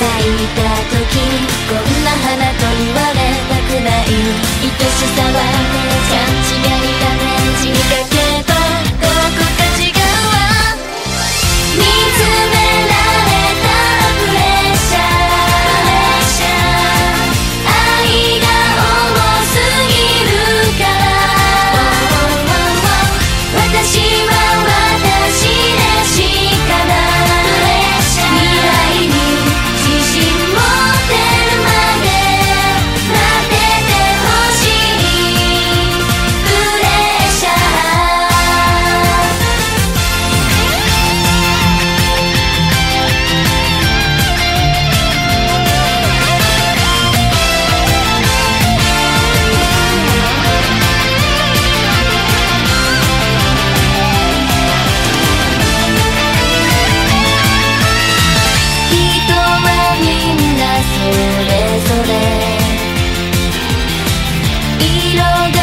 咲いた時こんな花と言われたくない。愛しさはそれぞれ。色が